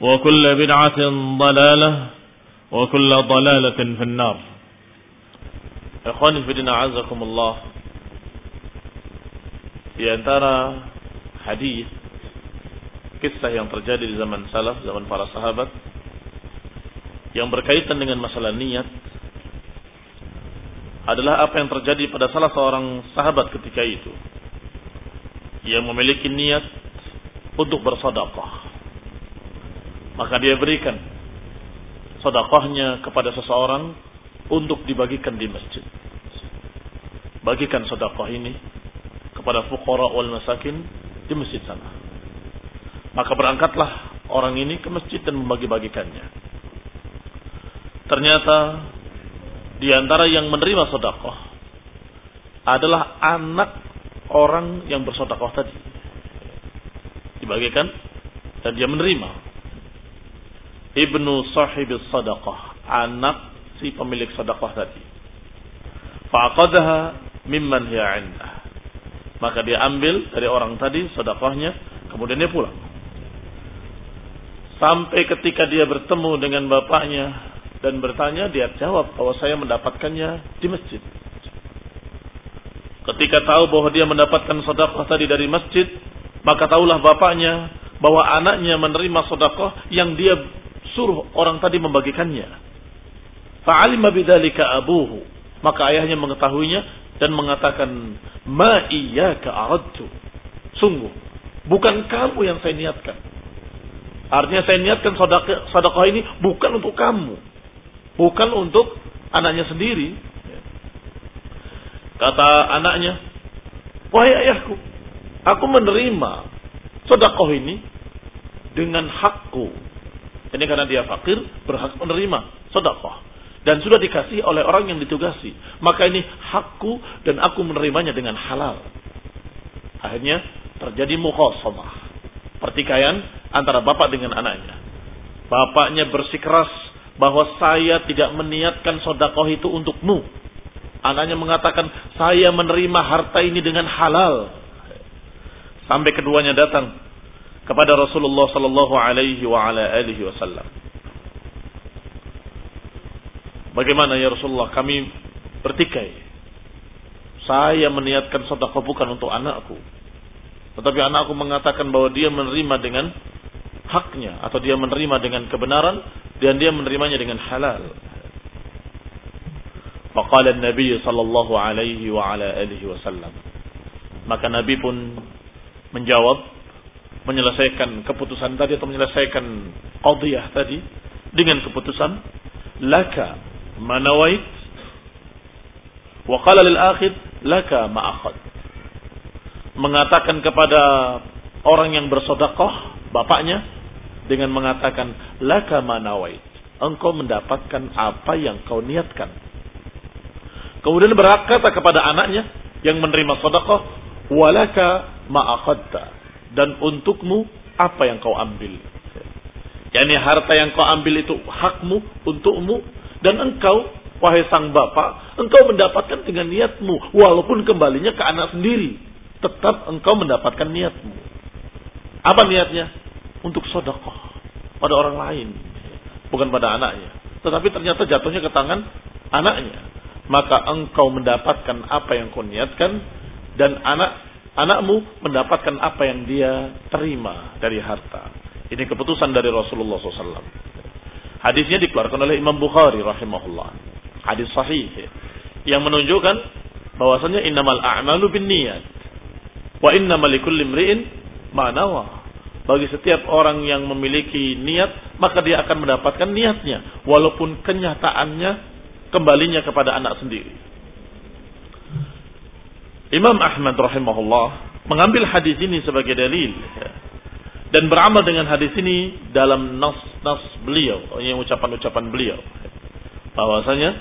وكل بدعة ضلالة وكل ضلالة في النار Ikhwan fillah azakumullah Di antara hadis kisah yang terjadi di zaman salaf, zaman para sahabat yang berkaitan dengan masalah niat adalah apa yang terjadi pada salah seorang sahabat ketika itu yang memiliki niat untuk bersedekah maka dia berikan sedekahnya kepada seseorang untuk dibagikan di masjid. Bagikan sedekah ini kepada fuqara wal masakin di masjid sana. Maka berangkatlah orang ini ke masjid dan membagi-bagikannya. Ternyata di antara yang menerima sedekah adalah anak orang yang bersedekah tadi. Dibagikan dan dia menerima ibnu sahibis sadaqah anak si pemilik sedekah tadi. Faqadaha mimman hiya indah. Maka dia ambil dari orang tadi sedekahnya kemudian dia pulang. Sampai ketika dia bertemu dengan bapaknya dan bertanya dia jawab bahwa saya mendapatkannya di masjid. Ketika tahu bahwa dia mendapatkan sedekah tadi dari masjid maka tahulah bapaknya bahwa anaknya menerima sedekah yang dia suruh orang tadi membagikannya. Fa'alima bidzalika abuhu. Maka ayahnya mengetahuinya dan mengatakan ma iyyaka aradtu sungguh bukan kamu yang saya niatkan. Artinya saya niatkan sedekah ini bukan untuk kamu. Bukan untuk anaknya sendiri. Kata anaknya wahai ayahku aku menerima sedekah ini dengan hakku ini karena dia fakir berhak menerima sedekah dan sudah dikasih oleh orang yang ditugasi. Maka ini hakku dan aku menerimanya dengan halal. Akhirnya terjadi mukhasamah. Pertikaian antara bapak dengan anaknya. Bapaknya bersikeras bahwa saya tidak meniatkan sodakoh itu untukmu. Anaknya mengatakan saya menerima harta ini dengan halal. Sampai keduanya datang kepada Rasulullah Sallallahu Alaihi Wasallam. Bagaimana ya Rasulullah kami bertikai. Saya meniatkan sedekah bukan untuk anakku. Tetapi anakku mengatakan bahwa dia menerima dengan haknya atau dia menerima dengan kebenaran dan dia menerimanya dengan halal. Faqala Nabi sallallahu alaihi wa ala alihi wasallam. Maka Nabi pun menjawab menyelesaikan keputusan tadi atau menyelesaikan qadiyah tadi dengan keputusan laka manawait wa qala lil akhid laka ma akhad. Mengatakan kepada orang yang bersedekah bapaknya dengan mengatakan laka manawait engkau mendapatkan apa yang kau niatkan. Kemudian berkata kepada anaknya yang menerima sedekah walaka ma akhadta dan untukmu apa yang kau ambil yakni harta yang kau ambil itu hakmu untukmu dan engkau wahai sang bapak engkau mendapatkan dengan niatmu walaupun kembalinya ke anak sendiri tetap engkau mendapatkan niatmu. Apa niatnya? Untuk sodakoh pada orang lain, bukan pada anaknya. Tetapi ternyata jatuhnya ke tangan anaknya. Maka engkau mendapatkan apa yang kau niatkan dan anak anakmu mendapatkan apa yang dia terima dari harta. Ini keputusan dari Rasulullah SAW. Hadisnya dikeluarkan oleh Imam Bukhari rahimahullah. Hadis sahih yang menunjukkan bahwasanya innamal a'malu bin niat Wa inna malikul limri'in ma'nawa. Bagi setiap orang yang memiliki niat, maka dia akan mendapatkan niatnya. Walaupun kenyataannya kembalinya kepada anak sendiri. Imam Ahmad rahimahullah mengambil hadis ini sebagai dalil. Dan beramal dengan hadis ini dalam nas-nas beliau. Yang ucapan-ucapan beliau. Bahwasanya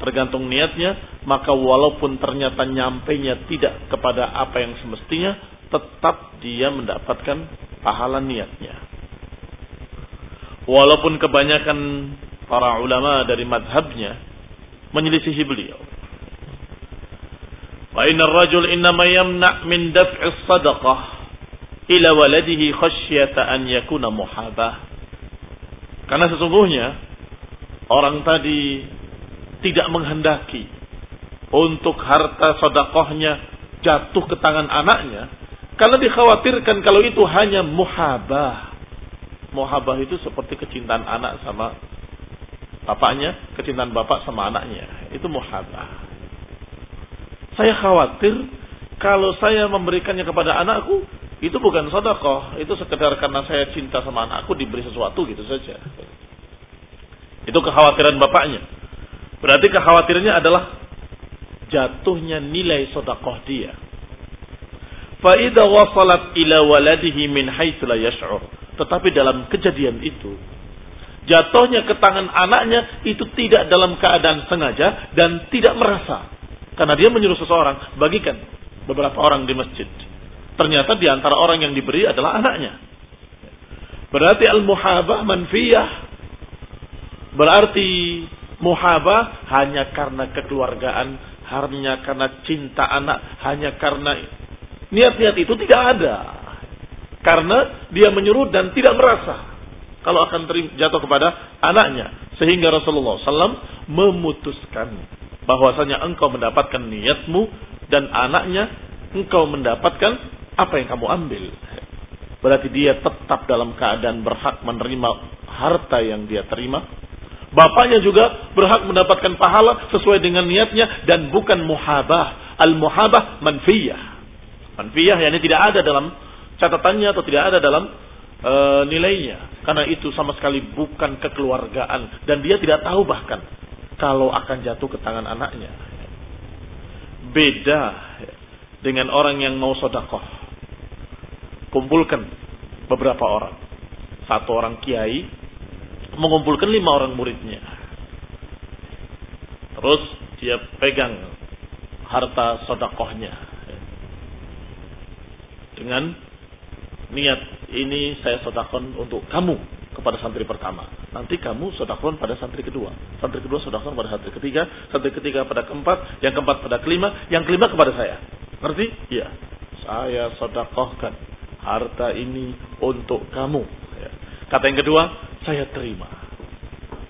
tergantung niatnya, maka walaupun ternyata nyampainya tidak kepada apa yang semestinya, tetap dia mendapatkan pahala niatnya. Walaupun kebanyakan para ulama dari madhabnya menyelisihi beliau. Rajul innama yamna' min daf'i sadaqah ila waladihi khasyata an yakuna muhabah. Karena sesungguhnya orang tadi tidak menghendaki untuk harta sodakohnya jatuh ke tangan anaknya karena dikhawatirkan kalau itu hanya muhabah. Muhabah itu seperti kecintaan anak sama bapaknya, kecintaan bapak sama anaknya. Itu muhabah. Saya khawatir kalau saya memberikannya kepada anakku, itu bukan sodakoh. Itu sekedar karena saya cinta sama anakku diberi sesuatu gitu saja. Itu kekhawatiran bapaknya. Berarti kekhawatirannya adalah jatuhnya nilai sodakoh dia. Fa'idha wasalat ila waladihi min haitsu la. Tetapi dalam kejadian itu, jatuhnya ke tangan anaknya itu tidak dalam keadaan sengaja dan tidak merasa. Karena dia menyuruh seseorang, bagikan beberapa orang di masjid. Ternyata di antara orang yang diberi adalah anaknya. Berarti al-muhabah manfiyah. Berarti muhabah hanya karena kekeluargaan, hanya karena cinta anak, hanya karena niat-niat itu tidak ada. Karena dia menyuruh dan tidak merasa kalau akan jatuh kepada anaknya. Sehingga Rasulullah SAW memutuskan bahwasanya engkau mendapatkan niatmu dan anaknya engkau mendapatkan apa yang kamu ambil. Berarti dia tetap dalam keadaan berhak menerima harta yang dia terima Bapaknya juga berhak mendapatkan pahala sesuai dengan niatnya dan bukan muhabah. Al-muhabah manfiyah. Manfiyah yakni tidak ada dalam catatannya atau tidak ada dalam e, nilainya. Karena itu sama sekali bukan kekeluargaan dan dia tidak tahu bahkan kalau akan jatuh ke tangan anaknya. Beda dengan orang yang mau sodakoh. Kumpulkan beberapa orang. Satu orang kiai mengumpulkan lima orang muridnya. Terus dia pegang harta sodakohnya. Dengan niat ini saya sodakon untuk kamu kepada santri pertama. Nanti kamu sodakon pada santri kedua. Santri kedua sodakon pada santri ketiga. Santri ketiga pada keempat. Yang keempat pada kelima. Yang kelima kepada saya. Ngerti? Iya. Saya sodakohkan harta ini untuk kamu. Ya. Kata yang kedua, saya terima.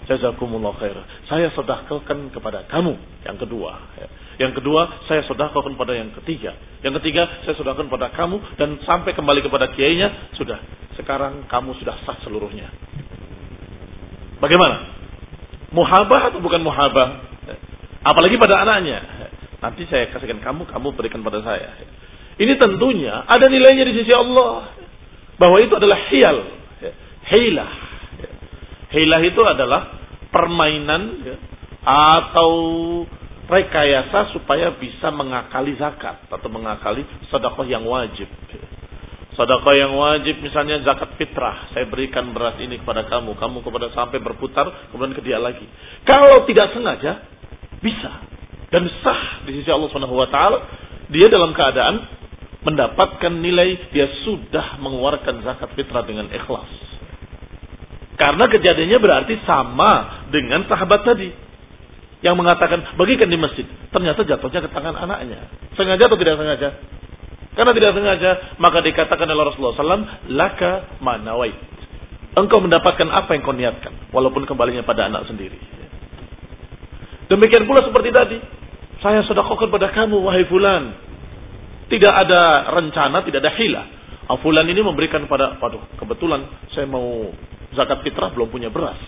Jazakumullah khair. Saya sedekahkan kepada kamu. Yang kedua. Ya. Yang kedua, saya sedekahkan kepada yang ketiga. Yang ketiga, saya sedekahkan kepada kamu dan sampai kembali kepada kiainya, sudah. Sekarang kamu sudah sah seluruhnya. Bagaimana? Muhabah atau bukan muhabah? Apalagi pada anaknya. Ya. Nanti saya kasihkan kamu, kamu berikan pada saya. Ini tentunya ada nilainya di sisi Allah. Bahwa itu adalah hial. Hilah Hilah itu adalah permainan ya, atau rekayasa supaya bisa mengakali zakat atau mengakali sedekah yang wajib. Sedekah yang wajib misalnya zakat fitrah, saya berikan beras ini kepada kamu, kamu kepada sampai berputar kemudian ke dia lagi. Kalau tidak sengaja bisa dan sah di sisi Allah Subhanahu wa taala, dia dalam keadaan mendapatkan nilai dia sudah mengeluarkan zakat fitrah dengan ikhlas. Karena kejadiannya berarti sama dengan sahabat tadi yang mengatakan bagikan di masjid. Ternyata jatuhnya ke tangan anaknya. Sengaja atau tidak sengaja? Karena tidak sengaja, maka dikatakan oleh Rasulullah SAW, laka manawait. Engkau mendapatkan apa yang kau niatkan, walaupun kembalinya pada anak sendiri. Demikian pula seperti tadi. Saya sedekahkan pada kamu, wahai fulan. Tidak ada rencana, tidak ada hilah. Ah, fulan ini memberikan pada, waduh, kebetulan saya mau zakat fitrah belum punya beras.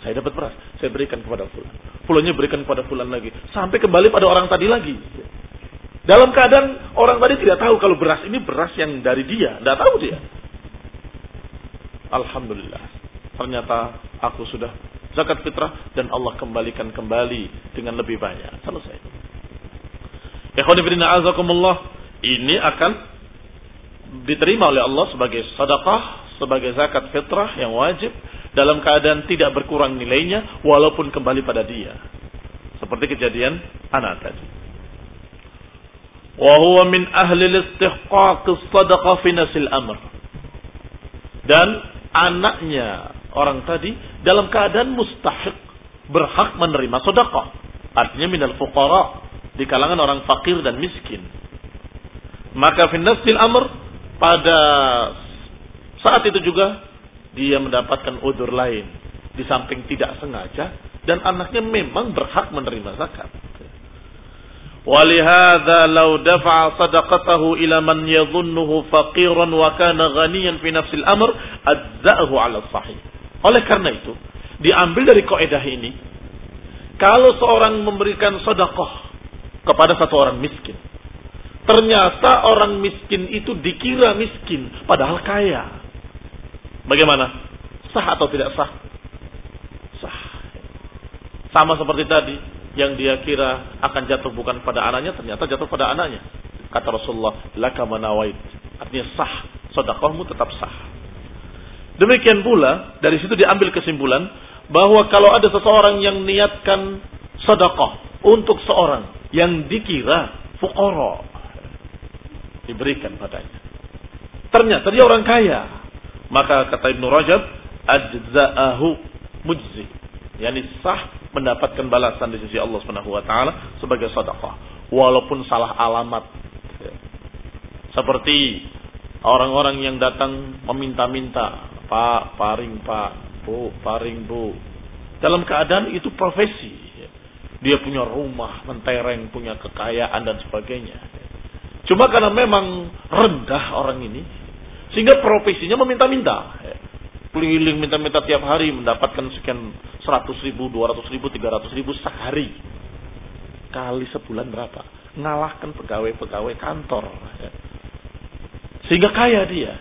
Saya dapat beras, saya berikan kepada fulan. Fulannya berikan kepada fulan lagi. Sampai kembali pada orang tadi lagi. Dalam keadaan orang tadi tidak tahu kalau beras ini beras yang dari dia. Tidak tahu dia. Alhamdulillah. Ternyata aku sudah zakat fitrah dan Allah kembalikan kembali dengan lebih banyak. Selesai. Ikhwanifidina azakumullah. Ini akan diterima oleh Allah sebagai sedekah, sebagai zakat fitrah yang wajib dalam keadaan tidak berkurang nilainya walaupun kembali pada dia. Seperti kejadian anak tadi. Wa min ahli al-istihqaq as-sadaqah fi nasil amr. Dan anaknya orang tadi dalam keadaan mustahik berhak menerima sedekah. Artinya minal fuqara di kalangan orang fakir dan miskin. Maka fi nasil amr pada saat itu juga dia mendapatkan udur lain di samping tidak sengaja dan anaknya memang berhak menerima zakat. Walihada lau dafa'a sadaqatahu ila man yadhunnuhu faqiran wa kana ghaniyan fi nafsil amr adza'ahu 'ala sahih. Oleh karena itu, diambil dari kaidah ini kalau seorang memberikan sedekah kepada satu orang miskin, ternyata orang miskin itu dikira miskin padahal kaya. Bagaimana? Sah atau tidak sah? Sah. Sama seperti tadi, yang dia kira akan jatuh bukan pada anaknya, ternyata jatuh pada anaknya. Kata Rasulullah, laka manawait. Artinya sah, sedekahmu tetap sah. Demikian pula, dari situ diambil kesimpulan, bahwa kalau ada seseorang yang niatkan sedekah untuk seorang yang dikira fukoro, diberikan padanya. Ternyata dia orang kaya. Maka kata Ibnu Rajab, ajza'ahu mujzi. Yani sah mendapatkan balasan di sisi Allah Subhanahu wa taala sebagai sedekah walaupun salah alamat. Seperti orang-orang yang datang meminta-minta, "Pak, paring Pak, Bu, paring Bu." Dalam keadaan itu profesi. Dia punya rumah, mentereng, punya kekayaan dan sebagainya. Cuma karena memang rendah orang ini, sehingga profesinya meminta-minta. Keliling minta-minta tiap hari mendapatkan sekian 100 ribu, 200 ribu, 300 ribu sehari. Kali sebulan berapa? Ngalahkan pegawai-pegawai kantor. Sehingga kaya dia.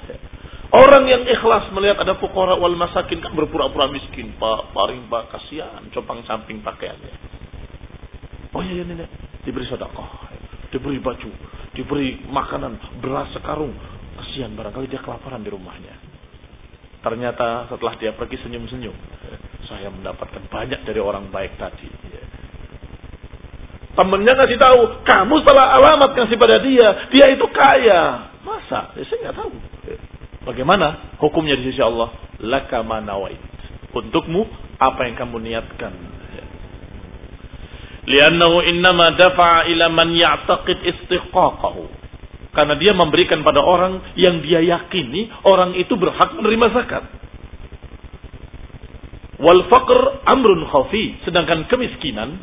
Orang yang ikhlas melihat ada fukara wal masakin kan berpura-pura miskin. Pak, paling pak, kasihan. Copang samping pakaiannya. Oh iya, iya, iya. Diberi sedekah. Diberi baju. Diberi makanan. Beras sekarung Kasihan barangkali dia kelaparan di rumahnya. Ternyata setelah dia pergi senyum-senyum. Saya mendapatkan banyak dari orang baik tadi. Temennya ngasih tahu, kamu salah alamat kasih pada dia. Dia itu kaya. Masa? Ya, saya nggak tahu. Bagaimana hukumnya di sisi Allah? Laka manawait. Untukmu apa yang kamu niatkan. Liannahu innama dafa'a ila man ya'taqid istiqaqahu. Karena dia memberikan pada orang yang dia yakini orang itu berhak menerima zakat. Wal faqr amrun khafi. Sedangkan kemiskinan,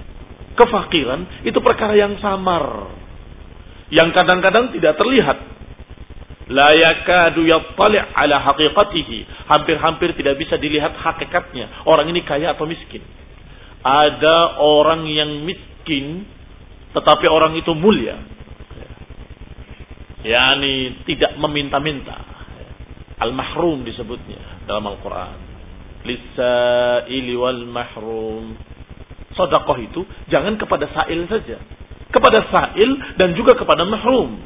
kefakiran itu perkara yang samar. Yang kadang-kadang tidak terlihat. La yakadu yattali' ala haqiqatihi. Hampir-hampir tidak bisa dilihat hakikatnya. Orang ini kaya atau miskin. Ada orang yang miskin, tetapi orang itu mulia yakni tidak meminta-minta. Al-mahrum disebutnya dalam Al-Qur'an. Lisaili wal mahrum. sodakoh itu jangan kepada sa'il saja. Kepada sa'il dan juga kepada mahrum.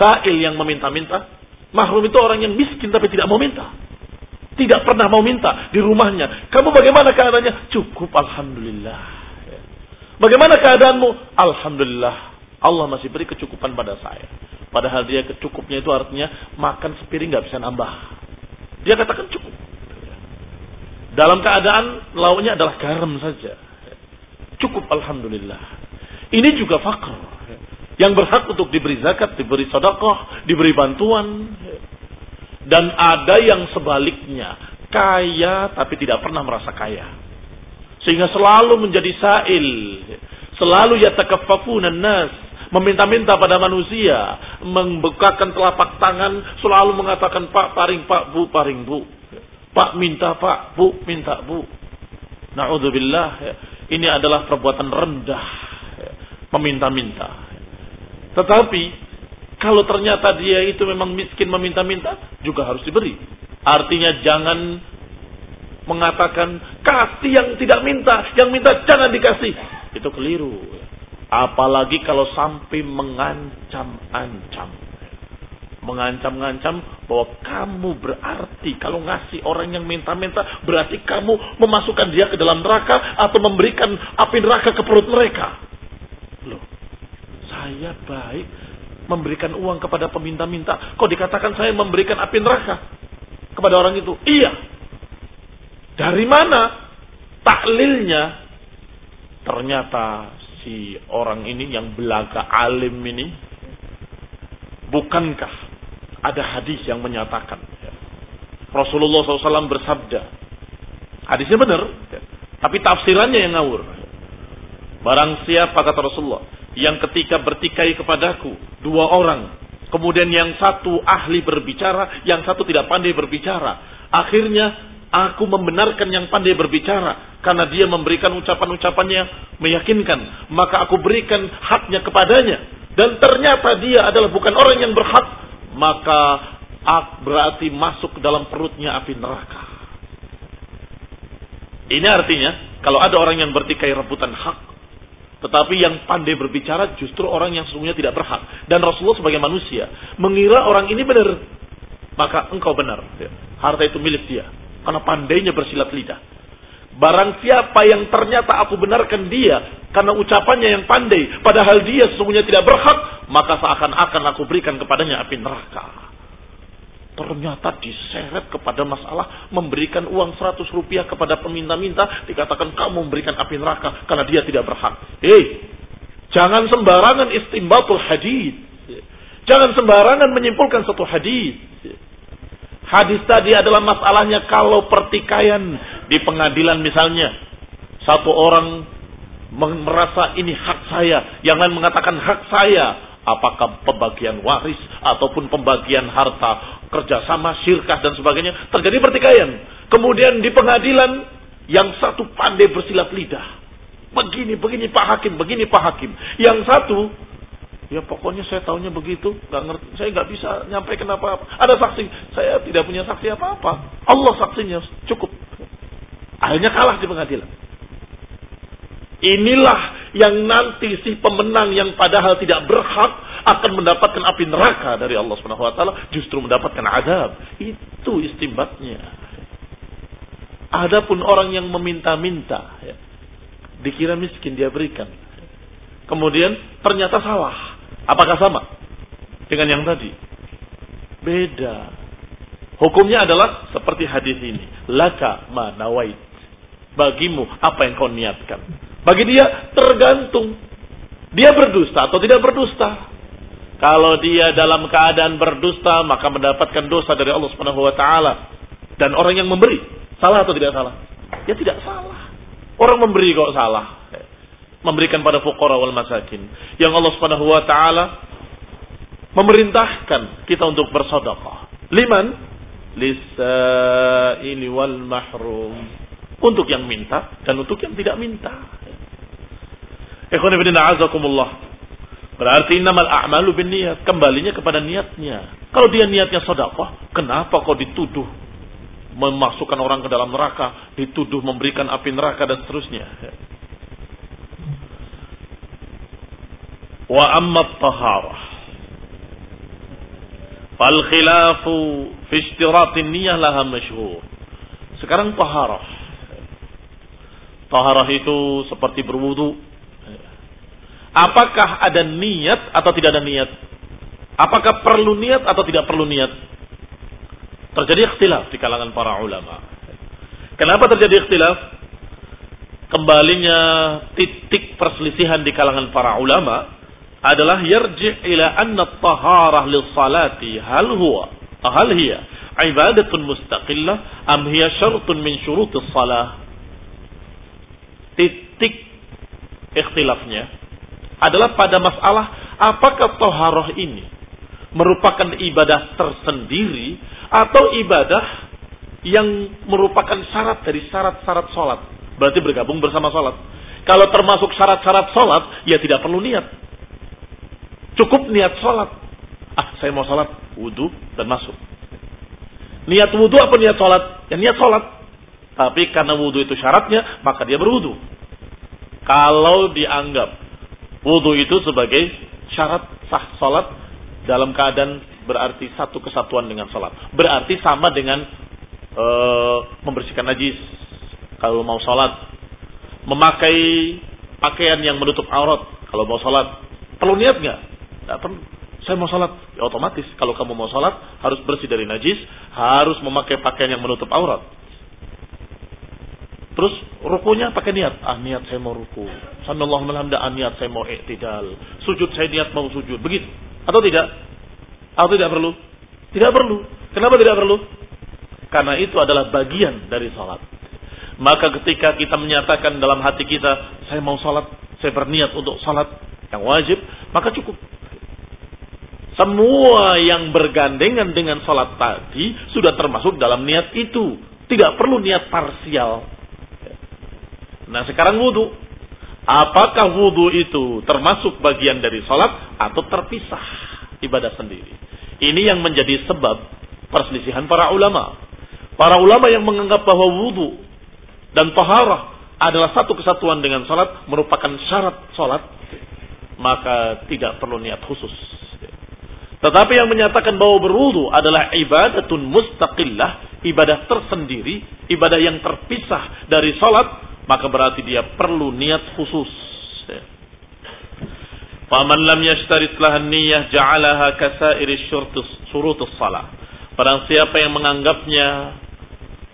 Sa'il yang meminta-minta. Mahrum itu orang yang miskin tapi tidak mau minta. Tidak pernah mau minta di rumahnya. Kamu bagaimana keadaannya? Cukup Alhamdulillah. Bagaimana keadaanmu? Alhamdulillah. Allah masih beri kecukupan pada saya. Padahal dia kecukupnya itu artinya makan sepiring nggak bisa nambah. Dia katakan cukup. Dalam keadaan lauknya adalah garam saja. Cukup Alhamdulillah. Ini juga fakir. Yang berhak untuk diberi zakat, diberi sodakoh, diberi bantuan. Dan ada yang sebaliknya. Kaya tapi tidak pernah merasa kaya. Sehingga selalu menjadi sa'il. Selalu yatakaffafunan nas. Meminta-minta pada manusia. Membekakan telapak tangan. Selalu mengatakan pak paring pak bu paring bu. Pak minta pak, bu minta bu. Na'udzubillah. Ini adalah perbuatan rendah. Meminta-minta. Tetapi kalau ternyata dia itu memang miskin meminta-minta, juga harus diberi. Artinya jangan mengatakan kasih yang tidak minta, yang minta jangan dikasih. Itu keliru. Apalagi kalau sampai mengancam-ancam mengancam-ngancam bahwa kamu berarti kalau ngasih orang yang minta-minta berarti kamu memasukkan dia ke dalam neraka atau memberikan api neraka ke perut mereka. Loh, saya baik memberikan uang kepada peminta-minta. Kok dikatakan saya memberikan api neraka kepada orang itu? Iya. Dari mana taklilnya? Ternyata si orang ini yang belaga alim ini bukankah ada hadis yang menyatakan Rasulullah SAW bersabda. Hadisnya benar, tapi tafsirannya yang ngawur. Barang siapa kata Rasulullah yang ketika bertikai kepadaku dua orang, kemudian yang satu ahli berbicara, yang satu tidak pandai berbicara. Akhirnya aku membenarkan yang pandai berbicara karena dia memberikan ucapan-ucapannya meyakinkan, maka aku berikan haknya kepadanya dan ternyata dia adalah bukan orang yang berhak maka berarti masuk ke dalam perutnya api neraka. Ini artinya kalau ada orang yang bertikai rebutan hak, tetapi yang pandai berbicara justru orang yang sesungguhnya tidak berhak. Dan Rasulullah sebagai manusia mengira orang ini benar, maka engkau benar. Harta itu milik dia karena pandainya bersilat lidah. Barang siapa yang ternyata aku benarkan dia karena ucapannya yang pandai, padahal dia sesungguhnya tidak berhak, maka seakan-akan aku berikan kepadanya api neraka. Ternyata diseret kepada masalah memberikan uang 100 rupiah kepada peminta-minta, dikatakan kamu memberikan api neraka karena dia tidak berhak. Hei, jangan sembarangan istimbatul hadis. Jangan sembarangan menyimpulkan satu hadis. Hadis tadi adalah masalahnya kalau pertikaian di pengadilan misalnya. Satu orang merasa ini hak saya. Yang lain mengatakan hak saya. Apakah pembagian waris ataupun pembagian harta kerjasama, syirkah dan sebagainya. Terjadi pertikaian. Kemudian di pengadilan yang satu pandai bersilat lidah. Begini, begini Pak Hakim, begini Pak Hakim. Yang satu Ya pokoknya saya tahunya begitu, nggak ngerti, saya nggak bisa nyampaikan apa-apa. Ada saksi, saya tidak punya saksi apa-apa. Allah saksinya cukup. Akhirnya kalah di pengadilan. Inilah yang nanti si pemenang yang padahal tidak berhak akan mendapatkan api neraka dari Allah Subhanahu wa taala justru mendapatkan azab. Itu istimbatnya. Adapun orang yang meminta-minta ya, dikira miskin dia berikan. Kemudian ternyata salah. Apakah sama dengan yang tadi? Beda. Hukumnya adalah seperti hadis ini. Laka ma nawait. Bagimu apa yang kau niatkan. Bagi dia tergantung. Dia berdusta atau tidak berdusta. Kalau dia dalam keadaan berdusta maka mendapatkan dosa dari Allah Subhanahu wa taala. Dan orang yang memberi salah atau tidak salah? Ya tidak salah. Orang memberi kok salah memberikan pada fuqara wal masakin. Yang Allah Subhanahu wa taala memerintahkan kita untuk bersedekah. Liman? Lisaili wal mahrum. Untuk yang minta dan untuk yang tidak minta. Ikhwan ibn a'azakumullah. Berarti innamal a'malu bin niat. Kembalinya kepada niatnya. Kalau dia niatnya sedekah, kenapa kau dituduh memasukkan orang ke dalam neraka, dituduh memberikan api neraka dan seterusnya. Wa amma taharah. Fal khilafu fi ishtiratin niyah laha masyhur. Sekarang taharah. Taharah itu seperti berwudu. Apakah ada niat atau tidak ada niat? Apakah perlu niat atau tidak perlu niat? Terjadi ikhtilaf di kalangan para ulama. Kenapa terjadi ikhtilaf? Kembalinya titik perselisihan di kalangan para ulama adalah yarji' ila anna taharah lis salati hal huwa hal hiya ibadatun mustaqillah am hiya syartun min syurutis salah titik ikhtilafnya adalah pada masalah apakah taharah ini merupakan ibadah tersendiri atau ibadah yang merupakan syarat dari syarat-syarat sholat. Berarti bergabung bersama sholat. Kalau termasuk syarat-syarat sholat, ya tidak perlu niat. Cukup niat sholat. Ah, saya mau sholat, wudhu dan masuk. Niat wudhu apa niat sholat? Ya niat sholat. Tapi karena wudhu itu syaratnya, maka dia berwudhu. Kalau dianggap wudhu itu sebagai syarat sah sholat dalam keadaan berarti satu kesatuan dengan sholat. Berarti sama dengan e, membersihkan najis kalau mau sholat. Memakai pakaian yang menutup aurat kalau mau sholat. Perlu niat nggak? Tidak perlu. Saya mau sholat. Ya otomatis. Kalau kamu mau sholat, harus bersih dari najis. Harus memakai pakaian yang menutup aurat. Terus rukunya pakai niat. Ah niat saya mau ruku. Sanallahu alhamdulillah ah, niat saya mau iktidal. Sujud saya niat mau sujud. Begitu. Atau tidak? Atau tidak perlu? Tidak perlu. Kenapa tidak perlu? Karena itu adalah bagian dari sholat. Maka ketika kita menyatakan dalam hati kita, saya mau sholat, saya berniat untuk sholat yang wajib, maka cukup. Semua yang bergandengan dengan sholat tadi sudah termasuk dalam niat itu. Tidak perlu niat parsial. Nah sekarang wudhu. Apakah wudhu itu termasuk bagian dari sholat atau terpisah ibadah sendiri? Ini yang menjadi sebab perselisihan para ulama. Para ulama yang menganggap bahwa wudhu dan taharah adalah satu kesatuan dengan sholat merupakan syarat sholat maka tidak perlu niat khusus tetapi yang menyatakan bahwa berwudu adalah ibadatun mustaqillah, ibadah tersendiri, ibadah yang terpisah dari salat, maka berarti dia perlu niat khusus. Faman lam yashtarit lahan niyyah ja'alaha kasairi syurutus salah. Barang siapa yang menganggapnya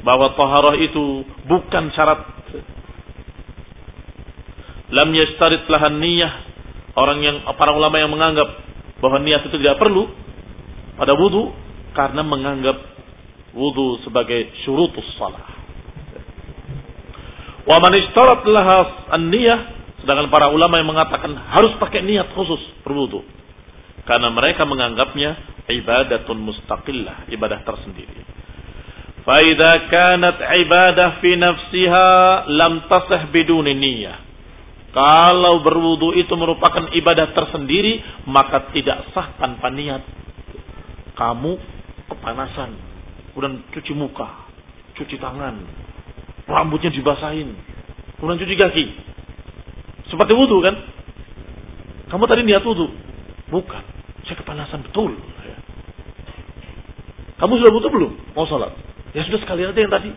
bahwa taharah itu bukan syarat lam yashtarit lahan niyyah orang yang para ulama yang menganggap bahwa niat itu tidak perlu pada wudhu karena menganggap wudhu sebagai syurutus salah. Wa man ishtarat laha an-niyah sedangkan para ulama yang mengatakan harus pakai niat khusus berwudhu karena mereka menganggapnya ibadatun mustaqillah, ibadah tersendiri. Faida kanat ibadah fi nafsiha lam tasah biduni niyyah. Kalau berwudu itu merupakan ibadah tersendiri, maka tidak sah tanpa niat. Kamu kepanasan, kemudian cuci muka, cuci tangan, rambutnya dibasahin, kemudian cuci kaki. Seperti wudu kan? Kamu tadi niat wudu? Bukan. Saya kepanasan betul. Kamu sudah wudu belum? Mau sholat? Ya sudah sekali aja yang tadi.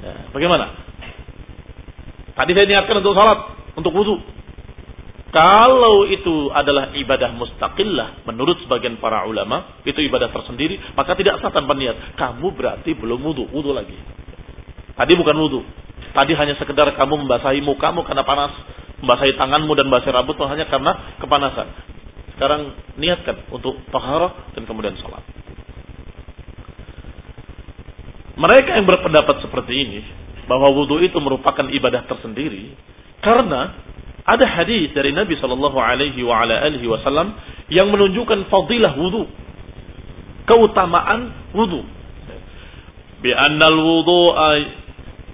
Ya, bagaimana? Tadi saya niatkan untuk sholat untuk wudhu. Kalau itu adalah ibadah mustaqillah menurut sebagian para ulama, itu ibadah tersendiri, maka tidak sah tanpa niat. Kamu berarti belum wudhu, wudhu lagi. Tadi bukan wudhu. Tadi hanya sekedar kamu membasahi mukamu karena panas, membasahi tanganmu dan membasahi rambutmu hanya karena kepanasan. Sekarang niatkan untuk taharah dan kemudian sholat. Mereka yang berpendapat seperti ini, bahwa wudhu itu merupakan ibadah tersendiri, karena ada hadis dari Nabi Shallallahu Alaihi Wasallam yang menunjukkan fadilah wudhu, keutamaan wudhu. Bi annal wudhu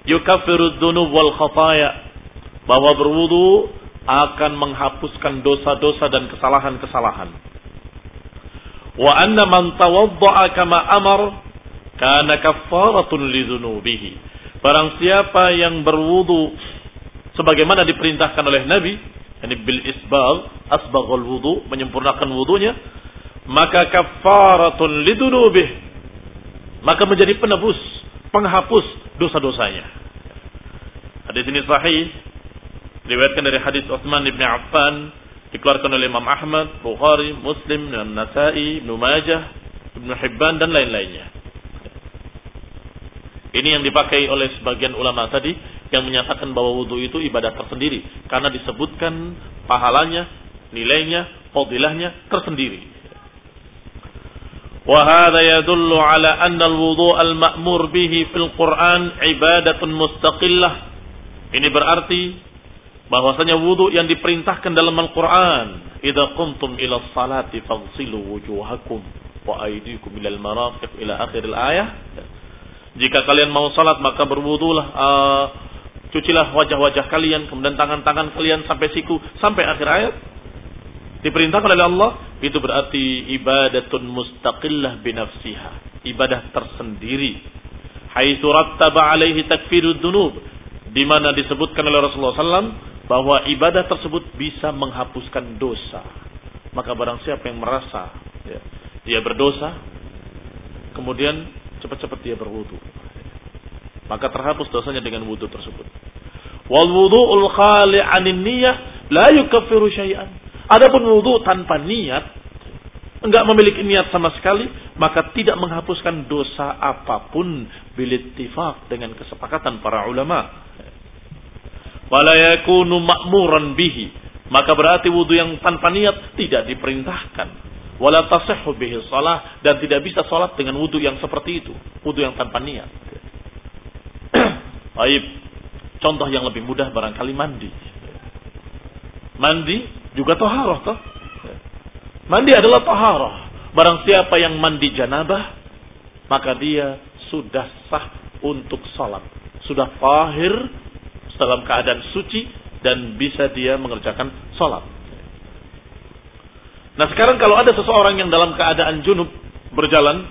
yukaffiru dzunub wal khataya bahwa berwudu akan menghapuskan dosa-dosa dan kesalahan-kesalahan. Wa anna man tawadda'a kama amar kana kaffaratun lidzunubihi. Barang siapa yang berwudu sebagaimana diperintahkan oleh Nabi, ini bil isbal asbaghul wudu menyempurnakan wudunya maka kafaratun lidunubih maka menjadi penebus penghapus dosa-dosanya. Hadis ini sahih riwayatkan dari hadis Utsman bin Affan dikeluarkan oleh Imam Ahmad Bukhari Muslim dan Nasai Ibnu Majah Ibnu Hibban dan lain-lainnya ini yang dipakai oleh sebagian ulama tadi yang menyatakan bahwa wudhu itu ibadah tersendiri karena disebutkan pahalanya, nilainya, fadilahnya tersendiri. وهذا يدل على أن الوضوء المأمور به في القرآن عبادة مستقلة. Ini berarti bahwasanya wudhu yang diperintahkan dalam Al-Quran. Idza qumtum ila salati faghsilu wujuhakum wa aydikum ila al-marafiq ila akhir al-ayah. Jika kalian mau salat maka berwudulah uh, Cucilah wajah-wajah kalian, kemudian tangan-tangan kalian sampai siku, sampai akhir ayat. Diperintahkan oleh Allah, itu berarti ibadatun mustaqillah binafsiha. Ibadah tersendiri. Haitsu rattaba alaihi takfirud dunub. Di mana disebutkan oleh Rasulullah SAW bahwa ibadah tersebut bisa menghapuskan dosa. Maka barang siapa yang merasa ya, dia berdosa, kemudian cepat-cepat dia berwudu maka terhapus dosanya dengan wudhu tersebut. Wal wudhu'ul khali' 'anin niyyah la yukaffiru syai'an. Adapun wudhu tanpa niat, enggak memiliki niat sama sekali, maka tidak menghapuskan dosa apa pun bilittifaq dengan kesepakatan para ulama. Wala yakunu ma'muran bihi. Maka berarti wudhu yang tanpa niat tidak diperintahkan. Wala tasihhu bihi salah dan tidak bisa salat dengan wudhu yang seperti itu, wudhu yang tanpa niat. Baik. Contoh yang lebih mudah barangkali mandi. Mandi juga toharoh toh. Mandi adalah toharoh. Barang siapa yang mandi janabah, maka dia sudah sah untuk salat. Sudah fahir dalam keadaan suci dan bisa dia mengerjakan salat. Nah sekarang kalau ada seseorang yang dalam keadaan junub berjalan,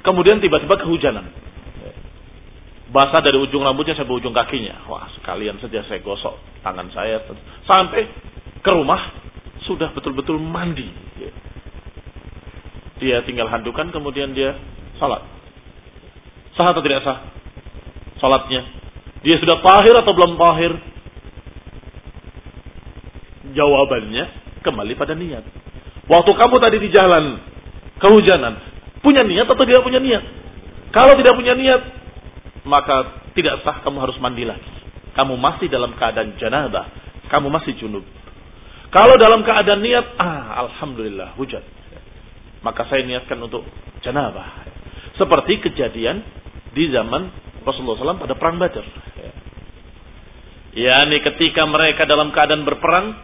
kemudian tiba-tiba kehujanan basah dari ujung rambutnya sampai ujung kakinya. Wah, sekalian saja saya gosok tangan saya sampai ke rumah sudah betul-betul mandi. Dia tinggal handukan kemudian dia salat. Sah atau tidak sah? Salatnya. Dia sudah tahir atau belum tahir? Jawabannya kembali pada niat. Waktu kamu tadi di jalan kehujanan, punya niat atau tidak punya niat? Kalau tidak punya niat, maka tidak sah kamu harus mandi lagi. Kamu masih dalam keadaan janabah, kamu masih junub. Kalau dalam keadaan niat, ah alhamdulillah hujan. Maka saya niatkan untuk janabah. Seperti kejadian di zaman Rasulullah SAW pada perang Badar. Ya, ini ketika mereka dalam keadaan berperang,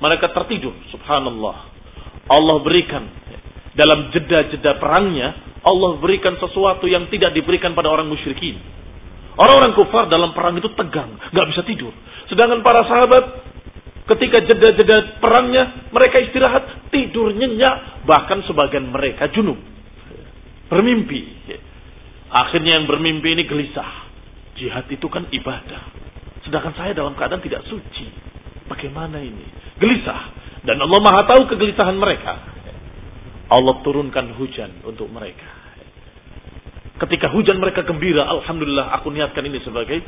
mereka tertidur. Subhanallah. Allah berikan dalam jeda-jeda perangnya, Allah berikan sesuatu yang tidak diberikan pada orang musyrikin. Orang-orang kufar dalam perang itu tegang, nggak bisa tidur. Sedangkan para sahabat ketika jeda-jeda perangnya mereka istirahat, tidur nyenyak, bahkan sebagian mereka junub. Bermimpi. Akhirnya yang bermimpi ini gelisah. Jihad itu kan ibadah. Sedangkan saya dalam keadaan tidak suci. Bagaimana ini? Gelisah. Dan Allah Maha tahu kegelisahan mereka. Allah turunkan hujan untuk mereka. Ketika hujan mereka gembira, alhamdulillah aku niatkan ini sebagai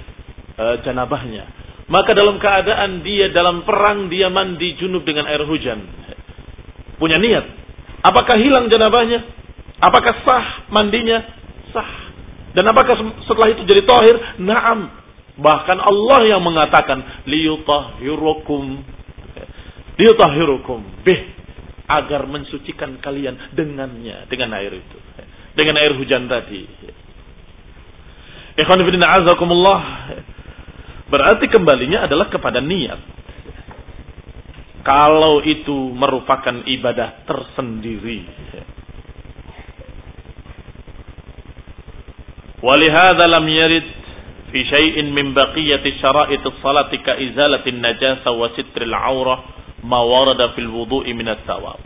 uh, janabahnya. Maka dalam keadaan dia dalam perang dia mandi junub dengan air hujan. Punya niat. Apakah hilang janabahnya? Apakah sah mandinya? Sah. Dan apakah setelah itu jadi tohir? Naam. Bahkan Allah yang mengatakan liyutahirukum liyutahirukum bih agar mensucikan kalian dengannya dengan air itu dengan air hujan tadi. Ikhwan fillah azakumullah. Berarti kembalinya adalah kepada niat. Kalau itu merupakan ibadah tersendiri. Walihada lam yarid fi syai'in min baqiyati syara'it as-salati ka izalati an-najasa wa sitril aurah ma warada fil wudu'i min at-thawab.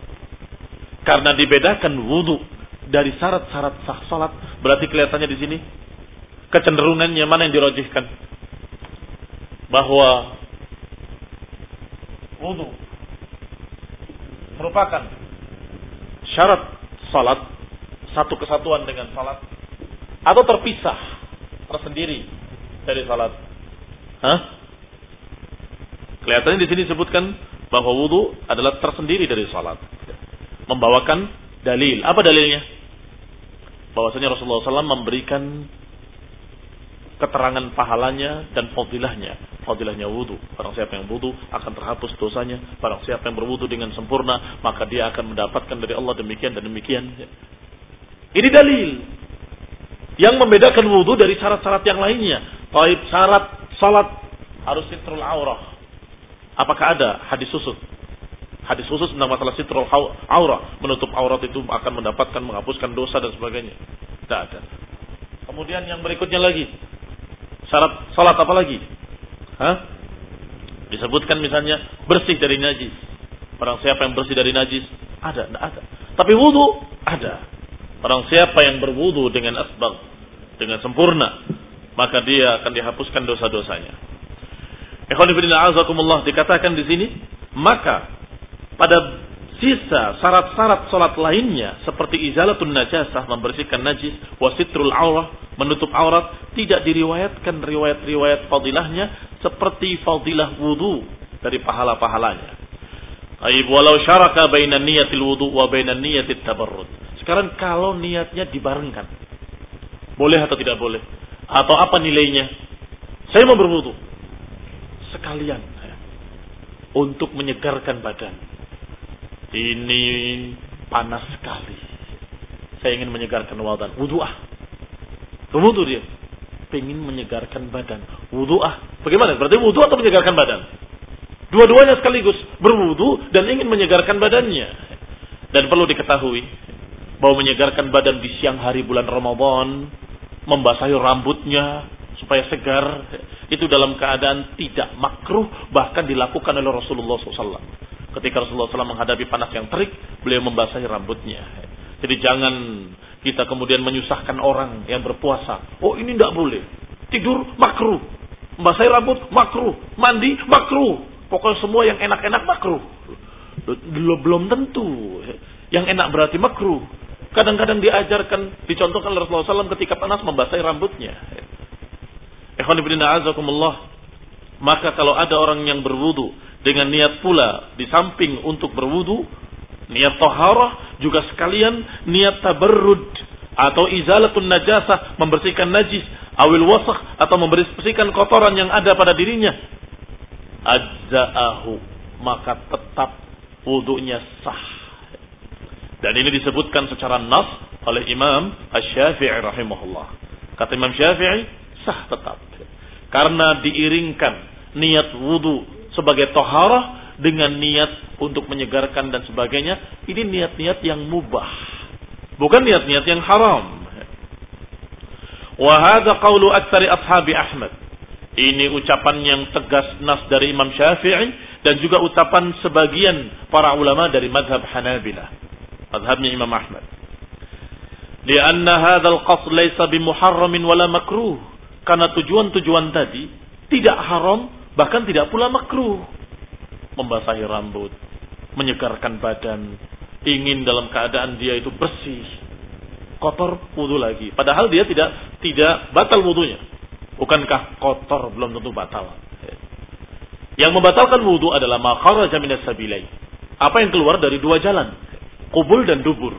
Karena dibedakan wudu dari syarat-syarat sah salat berarti kelihatannya di sini kecenderungannya mana yang dirojihkan bahwa wudu merupakan syarat salat satu kesatuan dengan salat atau terpisah tersendiri dari salat? Hah? Kelihatannya di sini disebutkan bahwa wudu adalah tersendiri dari salat. Membawakan dalil. Apa dalilnya? Bahwasanya Rasulullah SAW memberikan keterangan pahalanya dan fadilahnya. Fadilahnya wudhu. Barang siapa yang wudhu akan terhapus dosanya. Barang siapa yang berwudhu dengan sempurna, maka dia akan mendapatkan dari Allah demikian dan demikian. Ini dalil. Yang membedakan wudhu dari syarat-syarat yang lainnya. Taib syarat salat harus sitrul aurah. Apakah ada hadis khusus? Hadis khusus tentang masalah sitrul aurah. Menutup aurat itu akan mendapatkan, menghapuskan dosa dan sebagainya. Tidak ada. Kemudian yang berikutnya lagi. Syarat salat apa lagi? Hah? Disebutkan misalnya bersih dari najis. Orang siapa yang bersih dari najis? Ada, tidak ada. Tapi wudhu ada. Orang siapa yang berwudhu dengan asbag, dengan sempurna, maka dia akan dihapuskan dosa-dosanya. Dikatakan di sini, maka pada sisa syarat-syarat salat lainnya seperti izalatun najasah membersihkan najis, wasitrul aurah menutup aurat tidak diriwayatkan riwayat-riwayat fadilahnya seperti fadilah wudu dari pahala-pahalanya. Aib walau syaraka bainan niyatil wudu wa bainan niyatit tabarrud. Sekarang kalau niatnya dibarengkan. Boleh atau tidak boleh? Atau apa nilainya? Saya mau berwudu. Sekalian. Untuk menyegarkan badan. Ini panas sekali. Saya ingin menyegarkan badan. Wudu ah. Berwudu dia. Pengen menyegarkan badan. Wudu ah. Bagaimana? Berarti wudu atau menyegarkan badan? Dua-duanya sekaligus. Berwudu dan ingin menyegarkan badannya. Dan perlu diketahui. Bahwa menyegarkan badan di siang hari bulan Ramadan. Membasahi rambutnya. Supaya segar. Itu dalam keadaan tidak makruh. Bahkan dilakukan oleh Rasulullah SAW. Ketika Rasulullah SAW menghadapi panas yang terik. Beliau membasahi rambutnya. Jadi jangan kita kemudian menyusahkan orang yang berpuasa. Oh ini tidak boleh. Tidur makruh. Membasahi rambut makruh. Mandi makruh. Pokoknya semua yang enak-enak makruh. Belum, tentu. Yang enak berarti makruh. Kadang-kadang diajarkan, dicontohkan Rasulullah SAW ketika panas membasahi rambutnya. Maka kalau ada orang yang berwudu dengan niat pula di samping untuk berwudu, Niat toharah juga sekalian niat tabarrud atau izalatun najasah membersihkan najis awil wasakh atau membersihkan kotoran yang ada pada dirinya ajza'ahu maka tetap wudhunya sah. Dan ini disebutkan secara nas oleh Imam Asy-Syafi'i rahimahullah. Kata Imam Syafi'i sah tetap karena diiringkan niat wudhu sebagai toharah dengan niat untuk menyegarkan dan sebagainya, ini niat-niat yang mubah. Bukan niat-niat yang haram. Wahada qawlu aktsari ashabi Ahmad. Ini ucapan yang tegas nas dari Imam Syafi'i dan juga ucapan sebagian para ulama dari madhab Hanabilah. Madhabnya Imam Ahmad. Lianna hadzal qasd laysa bimuharramin wala makruh. Karena tujuan-tujuan tadi tidak haram bahkan tidak pula makruh membasahi rambut, menyegarkan badan, ingin dalam keadaan dia itu bersih, kotor wudhu lagi. Padahal dia tidak tidak batal wudhunya. Bukankah kotor belum tentu batal? Yang membatalkan wudhu adalah makharaja minas sabilai. Apa yang keluar dari dua jalan, kubul dan dubur.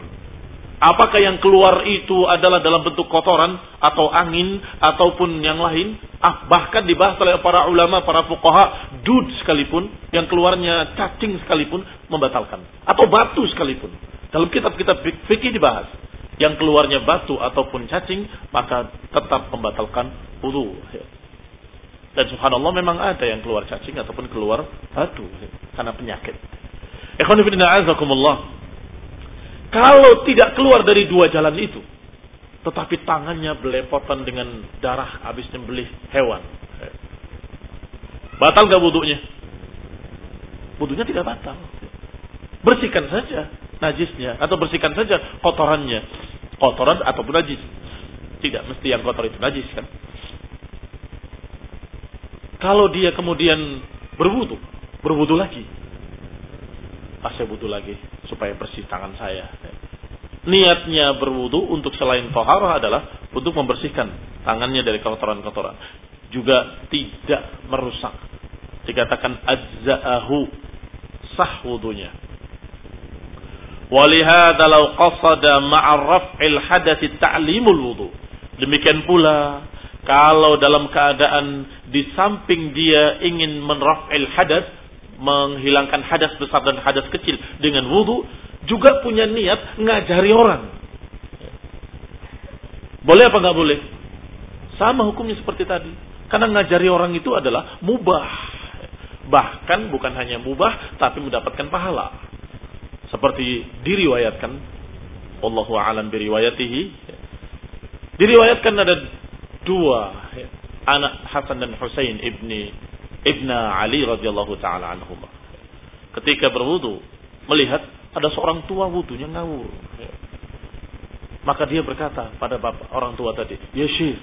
Apakah yang keluar itu adalah dalam bentuk kotoran atau angin ataupun yang lain? Ah, bahkan dibahas oleh para ulama, para fuqaha, dud sekalipun, yang keluarnya cacing sekalipun membatalkan. Atau batu sekalipun. Dalam kitab-kitab fikih dibahas. Yang keluarnya batu ataupun cacing, maka tetap membatalkan wudhu. Dan subhanallah memang ada yang keluar cacing ataupun keluar batu. Karena penyakit. Ikhwanifidina azakumullah. Kalau tidak keluar dari dua jalan itu, tetapi tangannya belepotan dengan darah habis nyembelih hewan. Batal gak wudhunya? Wudhunya tidak batal. Bersihkan saja najisnya atau bersihkan saja kotorannya. Kotoran ataupun najis. Tidak mesti yang kotor itu najis kan. Kalau dia kemudian berwudhu, berwudhu lagi. Ah saya butuh lagi supaya bersih tangan saya. Niatnya berwudu untuk selain toharoh adalah untuk membersihkan tangannya dari kotoran-kotoran. Juga tidak merusak. Dikatakan ajza'ahu sah wudunya. Walihada law qasada ma'a raf'il hadathi ta'limul wudu. Demikian pula kalau dalam keadaan di samping dia ingin menraf'il hadas, menghilangkan hadas besar dan hadas kecil dengan wudhu, juga punya niat ngajari orang. Boleh apa nggak boleh? Sama hukumnya seperti tadi. Karena ngajari orang itu adalah mubah. Bahkan bukan hanya mubah, tapi mendapatkan pahala. Seperti diriwayatkan, Allahu a'lam biriwayatihi. Diriwayatkan ada dua anak Hasan dan Husain ibni ibna Ali radhiyallahu taala anhuma. Ketika berwudu melihat ada seorang tua wudunya ngawur. Maka dia berkata pada bapak orang tua tadi, "Ya Syekh,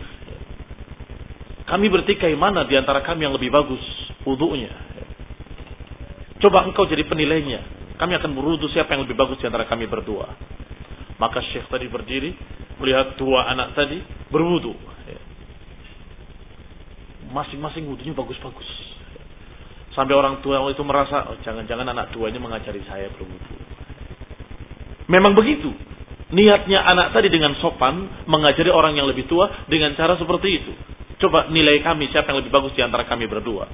kami bertikai mana di antara kami yang lebih bagus wudunya? Coba engkau jadi penilainya. Kami akan berwudu siapa yang lebih bagus di antara kami berdua." Maka Syekh tadi berdiri melihat dua anak tadi berwudu masing-masing wudhunya bagus-bagus. Sampai orang tua itu merasa, oh, jangan-jangan anak tuanya mengajari saya berwudhu. Memang begitu. Niatnya anak tadi dengan sopan mengajari orang yang lebih tua dengan cara seperti itu. Coba nilai kami siapa yang lebih bagus di antara kami berdua.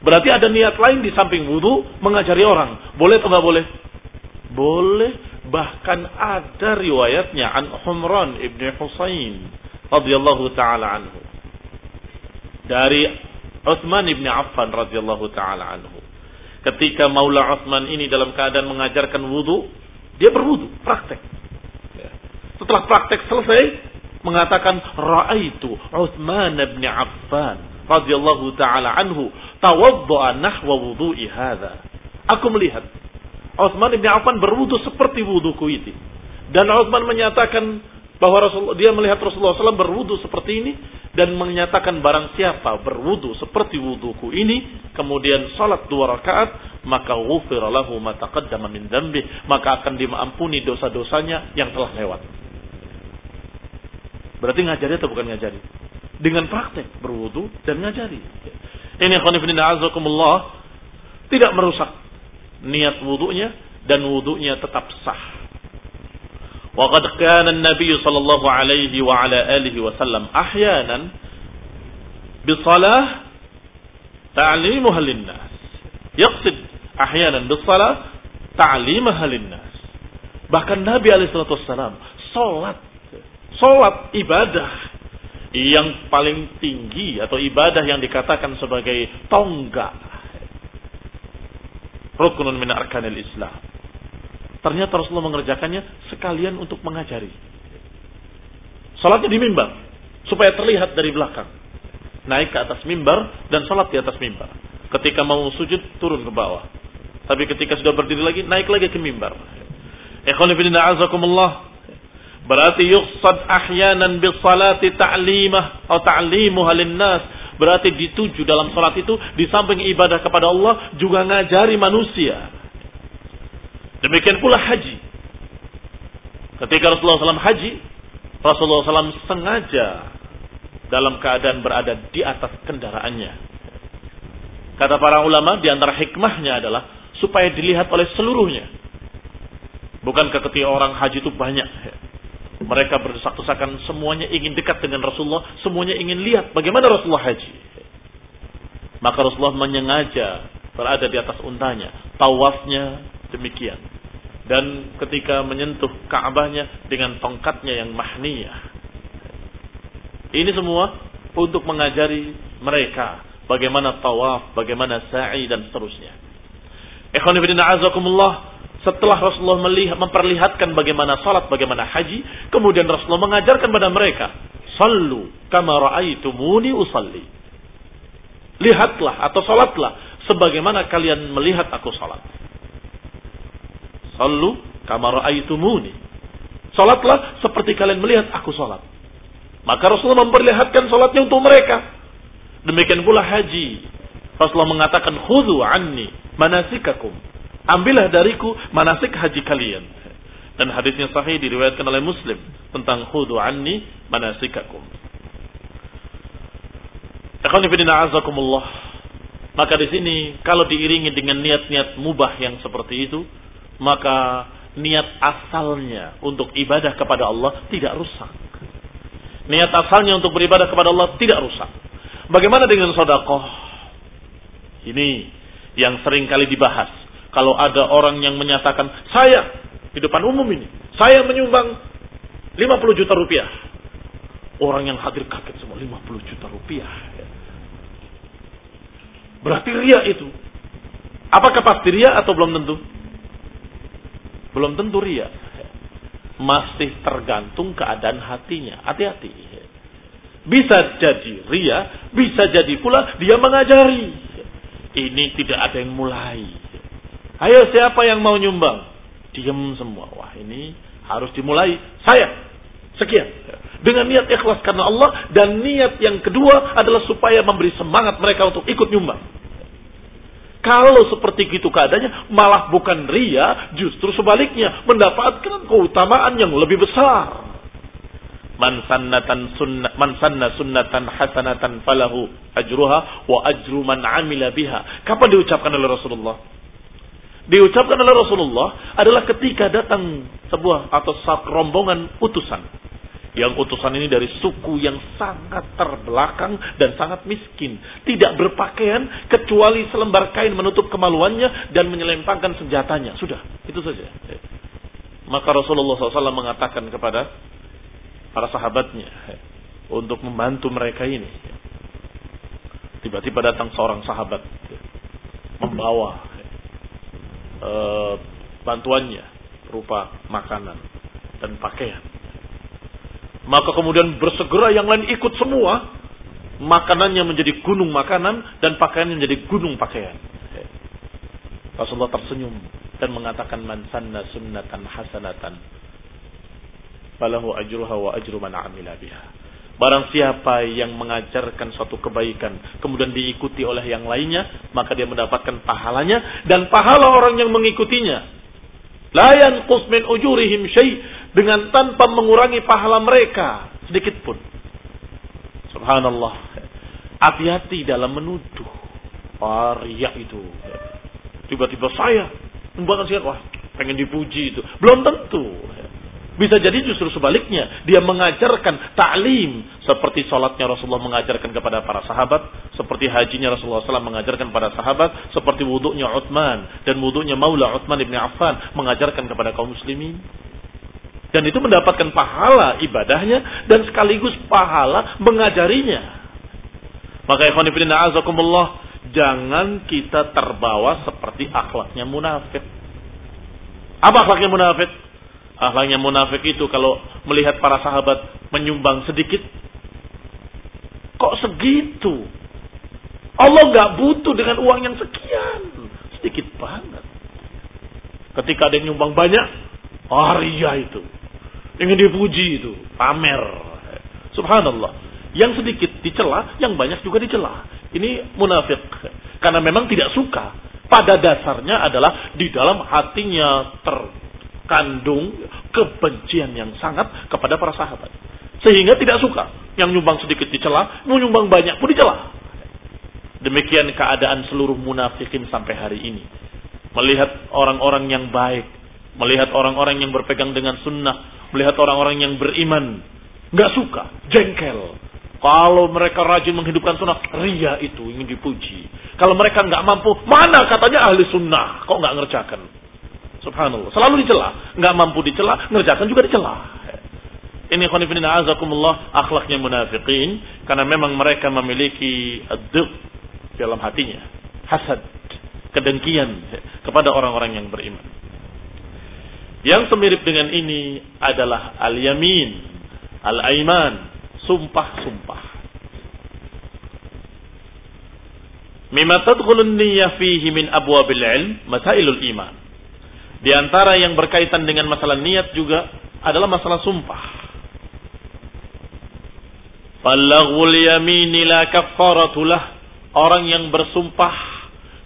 Berarti ada niat lain di samping wudhu mengajari orang. Boleh atau nggak boleh? Boleh. Bahkan ada riwayatnya an Humran ibn Husain radhiyallahu taala anhu dari Utsman bin Affan radhiyallahu taala anhu. Ketika Maula Utsman ini dalam keadaan mengajarkan wudu, dia berwudu, praktek. Ya. Setelah praktek selesai, mengatakan raaitu Utsman bin Affan radhiyallahu taala anhu tawaddaa nahwa wudu'i hadza. Aku melihat Utsman bin Affan berwudu seperti wuduku itu. Dan Utsman menyatakan bahwa Rasulullah dia melihat Rasulullah SAW berwudu seperti ini dan menyatakan barang siapa berwudu seperti wuduku ini kemudian salat dua rakaat maka ghufira lahu ma taqaddama min dzambi maka akan dimampuni dosa-dosanya yang telah lewat. Berarti ngajari atau bukan ngajari? Dengan praktek berwudu dan ngajari. Ini khonifin azakumullah tidak merusak niat wudunya dan wudunya tetap sah وقد كان النبي صلى الله عليه وعلى آله وسلم أحيانا بصلاة تعليمها للناس يقصد أحيانا بالصلاة تعليمها للناس bahkan Nabi Alaihissalam sholat sholat ibadah yang paling tinggi atau ibadah yang dikatakan sebagai tonggak rukunun min arkanil Islam Ternyata Rasulullah mengerjakannya sekalian untuk mengajari. Salatnya di mimbar supaya terlihat dari belakang. Naik ke atas mimbar dan salat di atas mimbar. Ketika mau sujud turun ke bawah. Tapi ketika sudah berdiri lagi naik lagi ke mimbar. Ikhwan. Berarti yuqsad ahyanan bis salati ta'limah atau ta'limuha linnas. Berarti dituju dalam salat itu di samping ibadah kepada Allah juga ngajari manusia Demikian pula haji. Ketika Rasulullah SAW haji, Rasulullah SAW sengaja dalam keadaan berada di atas kendaraannya. Kata para ulama, di antara hikmahnya adalah supaya dilihat oleh seluruhnya. Bukan ketika orang haji itu banyak. Mereka berdesak-desakan semuanya ingin dekat dengan Rasulullah, semuanya ingin lihat bagaimana Rasulullah haji. Maka Rasulullah menyengaja berada di atas untanya, tawafnya demikian dan ketika menyentuh Ka'bahnya dengan tongkatnya yang mahniyah. Ini semua untuk mengajari mereka bagaimana tawaf, bagaimana sa'i dan seterusnya. Ikhwan fillah azakumullah, setelah Rasulullah melihat, memperlihatkan bagaimana salat, bagaimana haji, kemudian Rasulullah mengajarkan pada mereka, "Sallu kama ra'aitumuni usalli." Lihatlah atau salatlah sebagaimana kalian melihat aku salat. Sallu kama ra'aitumuni. Salatlah seperti kalian melihat aku salat. Maka Rasulullah memperlihatkan salatnya untuk mereka. Demikian pula haji. Rasulullah mengatakan khudhu anni manasikakum. Ambillah dariku manasik haji kalian. Dan hadisnya sahih diriwayatkan oleh Muslim tentang khudu anni manasikakum. azakumullah. Maka di sini kalau diiringi dengan niat-niat mubah yang seperti itu, maka niat asalnya untuk ibadah kepada Allah tidak rusak. Niat asalnya untuk beribadah kepada Allah tidak rusak. Bagaimana dengan sodakoh? Ini yang sering kali dibahas kalau ada orang yang menyatakan, saya di depan umum ini, saya menyumbang 50 juta rupiah. Orang yang hadir kaget semua, 50 juta rupiah. Berarti ria itu. Apakah pasti ria atau belum tentu? Belum tentu ria. Masih tergantung keadaan hatinya. Hati-hati. Bisa jadi ria, bisa jadi pula dia mengajari. Ini tidak ada yang mulai. Ayo siapa yang mau nyumbang? Diam semua. Wah ini harus dimulai. Saya. Sekian. Dengan niat ikhlas karena Allah. Dan niat yang kedua adalah supaya memberi semangat mereka untuk ikut nyumbang. Kalau seperti itu keadaannya, malah bukan ria, justru sebaliknya mendapatkan keutamaan yang lebih besar. Man sannatan sunnah man sanna sunnatan hasanatan falahu ajruha wa ajru man amila biha. Kapan diucapkan oleh Rasulullah? diucapkan oleh Rasulullah adalah ketika datang sebuah atau rombongan utusan. Yang utusan ini dari suku yang sangat terbelakang dan sangat miskin. Tidak berpakaian kecuali selembar kain menutup kemaluannya dan menyelempangkan senjatanya. Sudah, itu saja. Maka Rasulullah SAW mengatakan kepada para sahabatnya untuk membantu mereka ini. Tiba-tiba datang seorang sahabat membawa e, bantuannya berupa makanan dan pakaian. Maka kemudian bersegera yang lain ikut semua. Makanannya menjadi gunung makanan dan pakaiannya menjadi gunung pakaian. Rasulullah tersenyum dan mengatakan man sanna sunnatan hasanatan falahu ajruha wa ajru man amila biha. Barang siapa yang mengajarkan suatu kebaikan, kemudian diikuti oleh yang lainnya, maka dia mendapatkan pahalanya dan pahala orang yang mengikutinya. Layan kusmin ujurihim syai dengan tanpa mengurangi pahala mereka sedikit pun. Subhanallah. Hati-hati dalam menuduh. Waria itu. Tiba-tiba saya membuat wah pengen dipuji itu. Belum tentu. Bisa jadi justru sebaliknya. Dia mengajarkan ta'lim. Seperti sholatnya Rasulullah mengajarkan kepada para sahabat. Seperti hajinya Rasulullah SAW mengajarkan kepada sahabat. Seperti wuduknya Uthman. Dan wuduknya Maula Uthman ibn Affan. Mengajarkan kepada kaum muslimin. Dan itu mendapatkan pahala ibadahnya. Dan sekaligus pahala mengajarinya. Maka ikhwanifidina azakumullah. Jangan kita terbawa seperti akhlaknya munafik. Apa akhlaknya munafik? Ahlaknya munafik itu kalau melihat para sahabat menyumbang sedikit. Kok segitu? Allah nggak butuh dengan uang yang sekian. Sedikit banget. Ketika ada yang nyumbang banyak, Arya itu. Ingin dipuji itu. Pamer. Subhanallah. Yang sedikit dicela, yang banyak juga dicela. Ini munafik. Karena memang tidak suka. Pada dasarnya adalah di dalam hatinya ter kandung kebencian yang sangat kepada para sahabat. Sehingga tidak suka. Yang nyumbang sedikit dicela, mau nyumbang banyak pun dicela. Demikian keadaan seluruh munafikin sampai hari ini. Melihat orang-orang yang baik. Melihat orang-orang yang berpegang dengan sunnah. Melihat orang-orang yang beriman. Nggak suka. Jengkel. Kalau mereka rajin menghidupkan sunnah, ria itu ingin dipuji. Kalau mereka nggak mampu, mana katanya ahli sunnah, kok nggak ngerjakan? Subhanallah. Selalu dicela. Nggak mampu dicela, ngerjakan juga dicela. Ini khonifidin azakumullah akhlaknya munafiqin. Karena memang mereka memiliki aduk dalam hatinya. Hasad. Kedengkian kepada orang-orang yang beriman. Yang semirip dengan ini adalah al-yamin, al-aiman, sumpah-sumpah. Mimma tadkhulun niyyah fihi min abwabil ilm, masailul iman. Di antara yang berkaitan dengan masalah niat juga adalah masalah sumpah. Falaghul yamini la. Orang yang bersumpah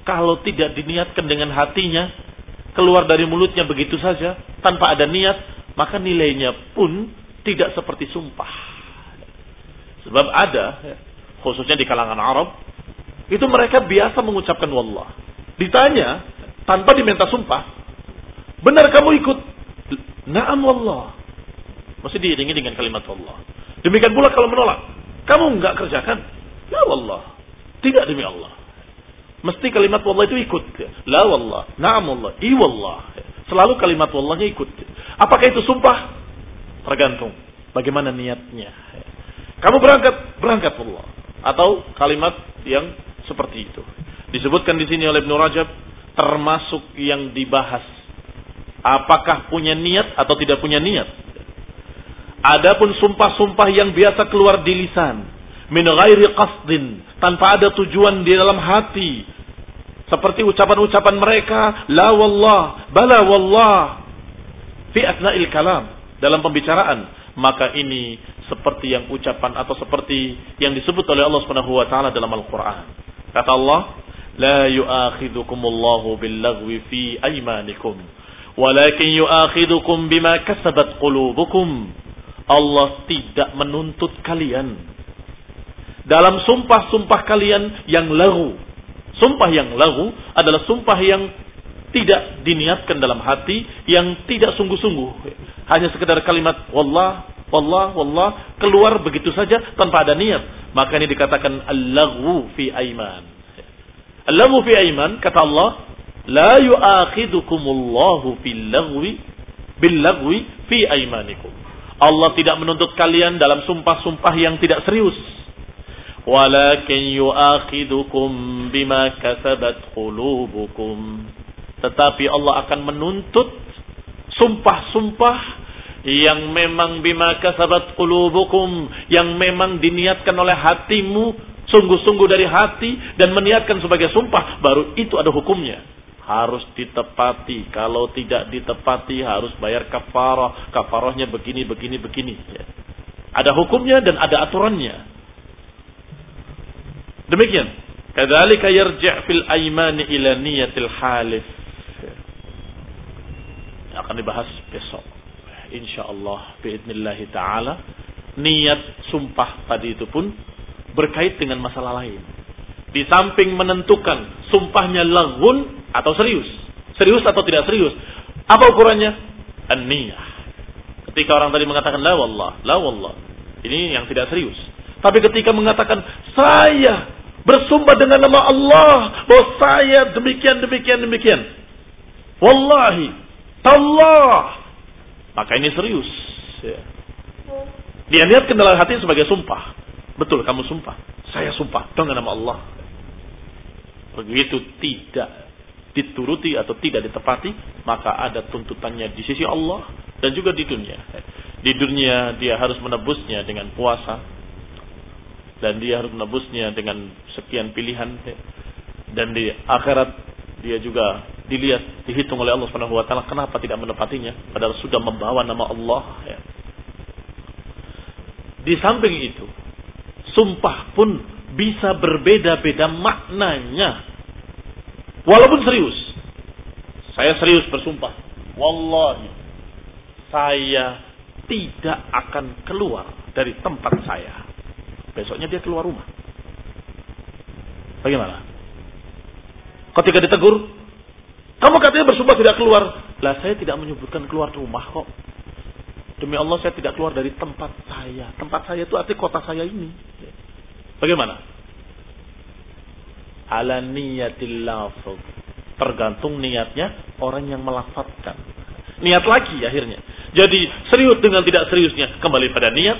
kalau tidak diniatkan dengan hatinya, keluar dari mulutnya begitu saja tanpa ada niat, maka nilainya pun tidak seperti sumpah. Sebab ada, khususnya di kalangan Arab, itu mereka biasa mengucapkan wallah. Ditanya, tanpa diminta sumpah, benar kamu ikut? Naam wallah. Masih diiringi dengan kalimat Allah. Demikian pula kalau menolak. Kamu enggak kerjakan? La wallah. Tidak demi Allah. Mesti kalimat wallah itu ikut. La wallah. Naam wallah. I wallah. Selalu kalimat wallahnya ikut. Apakah itu sumpah? Tergantung. Bagaimana niatnya. Kamu berangkat, berangkat Allah. Atau kalimat yang seperti itu. Disebutkan di sini oleh Ibnu Rajab termasuk yang dibahas. Apakah punya niat atau tidak punya niat? Adapun sumpah-sumpah yang biasa keluar di lisan, min ghairi qasdin, tanpa ada tujuan di dalam hati. Seperti ucapan-ucapan mereka, la wallah, bala wallah, fi asna'il kalam, dalam pembicaraan. Maka ini seperti yang ucapan atau seperti yang disebut oleh Allah Subhanahu wa taala dalam Al-Qur'an. Kata Allah, la yu'akhidukumullahu bil-laghwi fi aymanikum, walakin yu'akhidukum bima kasabat qulubukum Allah tidak menuntut kalian dalam sumpah-sumpah kalian yang lagu. Sumpah yang lagu adalah sumpah yang tidak diniatkan dalam hati, yang tidak sungguh-sungguh. Hanya sekedar kalimat wallah, wallah, wallah keluar begitu saja tanpa ada niat. Maka ini dikatakan al-laghu fi aiman. Al-laghu fi aiman kata Allah, la yu'akhidukumullahu fil lagwi bil lagwi fi aimanikum. Allah tidak menuntut kalian dalam sumpah-sumpah yang tidak serius. Walakin yu'akhidukum bima kasabat qulubukum. Tetapi Allah akan menuntut sumpah-sumpah yang memang bima kasabat qulubukum, yang memang diniatkan oleh hatimu sungguh-sungguh dari hati dan meniatkan sebagai sumpah, baru itu ada hukumnya harus ditepati. Kalau tidak ditepati harus bayar kafarah. Kafarahnya begini, begini, begini. Ya. Ada hukumnya dan ada aturannya. Demikian. Kadzalika yarji' fil aimani ila niyatil halif. Akan dibahas besok. Insyaallah biidznillah taala niat sumpah tadi itu pun berkait dengan masalah lain. Di samping menentukan sumpahnya lagun atau serius. Serius atau tidak serius. Apa ukurannya? An-niyah. Ketika orang tadi mengatakan la wallah, la wallah. Ini yang tidak serius. Tapi ketika mengatakan saya bersumpah dengan nama Allah bahwa saya demikian demikian demikian. Wallahi, tallah. Maka ini serius. Ya. Dia niatkan dalam hati sebagai sumpah. Betul kamu sumpah. Saya sumpah dengan nama Allah. Begitu tidak dituruti atau tidak ditepati, maka ada tuntutannya di sisi Allah dan juga di dunia. Di dunia dia harus menebusnya dengan puasa dan dia harus menebusnya dengan sekian pilihan dan di akhirat dia juga dilihat dihitung oleh Allah Subhanahu wa taala kenapa tidak menepatinya padahal sudah membawa nama Allah ya. Di samping itu, sumpah pun bisa berbeda-beda maknanya Walaupun serius. Saya serius bersumpah. Wallahi. Saya tidak akan keluar dari tempat saya. Besoknya dia keluar rumah. Bagaimana? Ketika ditegur, kamu katanya bersumpah tidak keluar. Lah saya tidak menyebutkan keluar rumah kok. Demi Allah saya tidak keluar dari tempat saya. Tempat saya itu arti kota saya ini. Bagaimana? ala niyatil. Tergantung niatnya orang yang melafatkan. Niat lagi akhirnya. Jadi serius dengan tidak seriusnya kembali pada niat.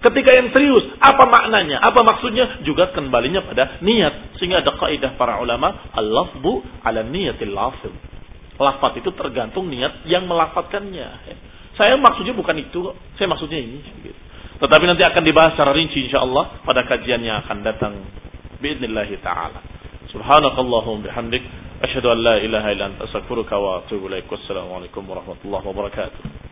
Ketika yang serius, apa maknanya? Apa maksudnya? Juga kembalinya pada niat. Sehingga ada kaidah para ulama, al-lafbu ala niyatil lafaz. Lafat itu tergantung niat yang melafatkannya. Saya maksudnya bukan itu, saya maksudnya ini. Tetapi nanti akan dibahas secara rinci insya Allah pada kajian yang akan datang. Bismillahirrahmanirrahim. ta'ala. Subhanakallahum bihamdik. Asyhadu an la ilaha illa anta astaghfiruka wa atubu ilaik. Wassalamu alaikum warahmatullahi wabarakatuh.